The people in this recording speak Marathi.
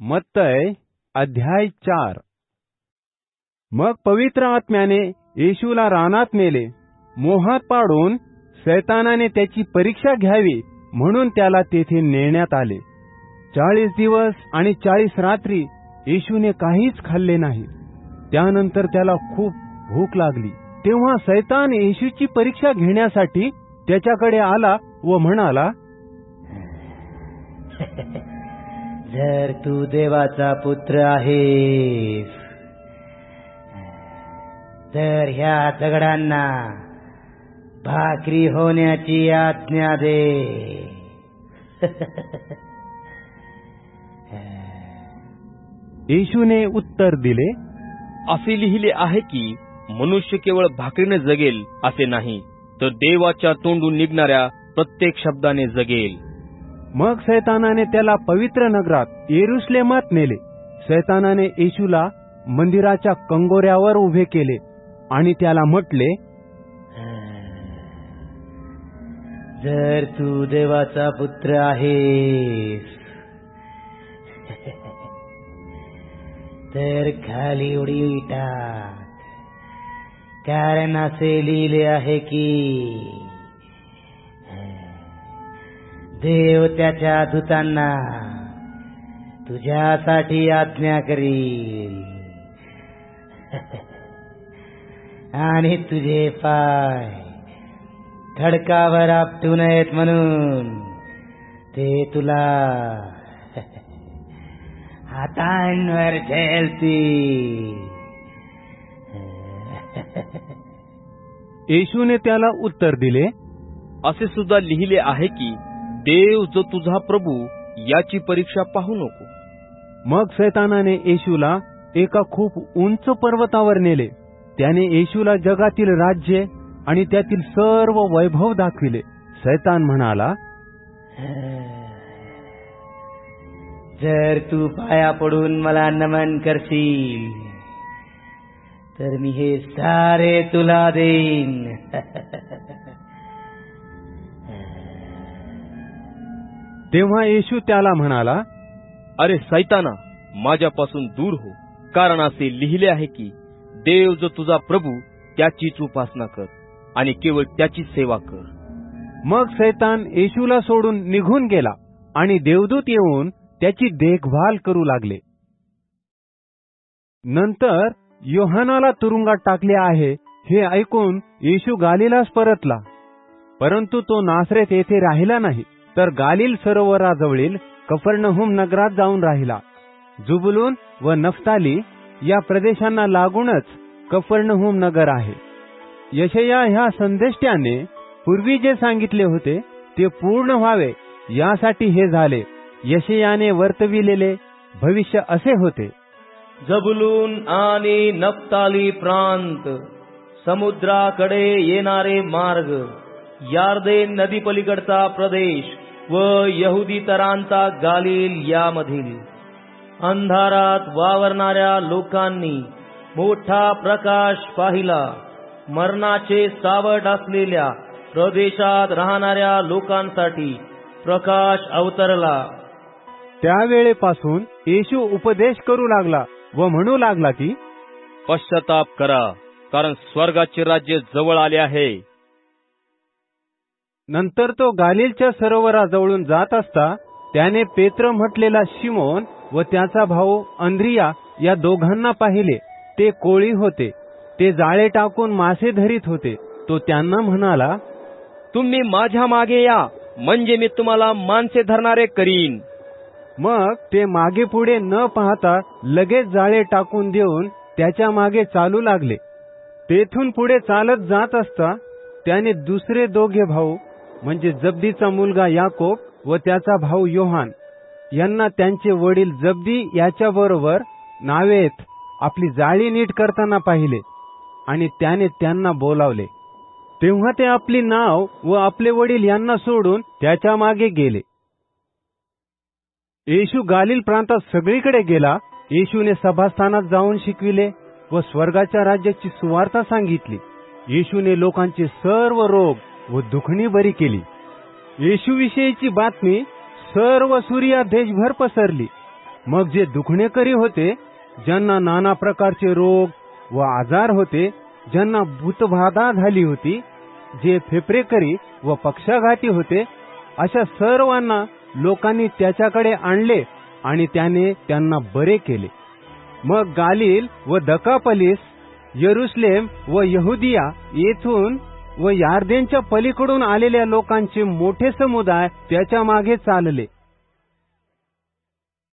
मत्तय अध्याय चार. मग पवित्र आत्म्याने येशूला रानात नेले. मोहात पाडून सैतानाने त्याची परीक्षा घ्यावी म्हणून त्याला तेथे नेण्यात आले. चाळीस दिवस आणि चाळीस रात्री येशूने काहीच खाल्ले नाही. त्यानंतर त्याला खूप भूक लागली. तेव्हा सैतान येशूची परीक्षा घेण्यासाठी त्याच्याकडे आला व म्हणाला जर तू देवाचा पुत्र आहेस तर ह्या दगडांना भाकरी होण्याची आज्ञा दे. येशूने उत्तर दिले असे लिहिले आहे की मनुष्य केवळ भाकरीने जगेल असे नाही तर देवाच्या तोंडून निघणाऱ्या प्रत्येक शब्दाने जगेल. मग सैतानाने त्याला पवित्र नगरात येरुश्लेमात नेले. सैतानाने येशूला मंदिराच्या कंगोऱ्यावर उभे केले आणि त्याला म्हटले जर तू देवाचा पुत्र आहेस तर खाली उडी टाक. कारण असे लिहिले आहे की देव त्याच्या दूतांना तुझ्यासाठी आज्ञा करील. आणि तुझे पाय खडकावर आपटू नयेत म्हणून ते तुला हातांवर झेलतील येशूने त्याला उत्तर दिले असे सुद्धा लिहिले आहे की देव जो तुझा प्रभू याची परीक्षा पाहू नको. मग सैतानाने येशूला एका खूप उंच पर्वतावर नेले. त्याने येशूला जगातील राज्ये आणि त्यातील सर्व वैभव दाखविले. सैतान म्हणाला जर तू पाया पडून मला नमन करशील तर मी हे सारे तुला देईन. तेव्हा येशू त्याला म्हणाला अरे सैताना माझ्यापासून दूर हो कारण असे लिहिले आहे की देव जो तुझा प्रभू त्याचीच उपासना कर आणि केवळ त्याचीच सेवा कर. मग सैतान येशूला सोडून निघून गेला आणि देवदूत येऊन त्याची देखभाल करू लागले. नंतर योहानाला तुरुंगात टाकले आहे हे ऐकून येशू गालिलास परतला परंतु तो नासरेत येथे राहिला नाही. तर गालिल सरोवराजवळील कफर्णहुम नगरात जाऊन राहिला. जुबलून व नफ्ताली या प्रदेशांना लागूनच कफर्णहुम नगर आहे. यशया ह्या संदेष्ट्याने पूर्वी जे सांगितले होते ते पूर्ण व्हावे यासाठी हे झाले. यशयाने वर्तविलेले भविष्य असे होते. जबुलून आणि नफ्ताली प्रांत समुद्राकडे येणारे मार्ग यारदेन नदी पलीकडचा प्रदेश व यहुदी तरांचा गालील यामधील अंधारात वावरणाऱ्या लोकांनी मोठा प्रकाश पाहिला. मरणाचे सावट असलेल्या प्रदेशात राहणाऱ्या लोकांसाठी प्रकाश अवतरला. त्यावेळेपासून येशू उपदेश करू लागला व म्हणू लागला की पश्चाताप करा कारण स्वर्गाचे राज्य जवळ आले आहे. नंतर तो गालिलच्या सरोवराजवळून जात असता त्याने पेत्र म्हटलेला शिमोन व त्याचा भाऊ अंद्रिया या दोघांना पाहिले. ते कोळी होते. ते जाळे टाकून मासे धरीत होते. तो त्यांना म्हणाला तुम्ही माझ्या मागे या. म्हणजे मी तुम्हाला माणसे धरणारे करीन. मग ते मागे पुढे न पाहता लगेच जाळे टाकून देऊन त्याच्यामागे चालू लागले. तेथून पुढे चालत जात असता त्याने दुसरे दोघे भाऊ म्हणजे जब्दीचा मुलगा याकोब व त्याचा भाऊ योहान. यांना त्यांचे वडील जब्दी याच्याबरोबर नावेत आपली जाळी नीट करताना पाहिले आणि त्याने त्यांना बोलावले. तेव्हा ते आपली नाव व आपले वडील यांना सोडून त्याच्यामागे गेले. येशू गालिल प्रांतात सगळीकडे गेला येशूने सभास्थानात जाऊन शिकविले व स्वर्गाच्या राज्याची सुवार्ता सांगितली. येशूने लोकांचे सर्व रोग व दुखणी बरी केली. येशूविषयीची बातमी सर्व सूर्या देशभर पसरली. मग जे दुखणेकरी होते ज्यांना नाना प्रकारचे रोग व आजार होते ज्यांना भूतबाधा झाली होती जे फेफरेकरी व पक्षाघाती होते अशा सर्वांना लोकांनी त्याच्याकडे आणले आणि त्याने त्यांना बरे केले. मग गालिल व दकापलीस यरुसलेम व यहुदिया येथून व यार्देनच्या पलीकडून आलेल्या लोकांचे मोठे समुदाय त्याच्यामागे चालले.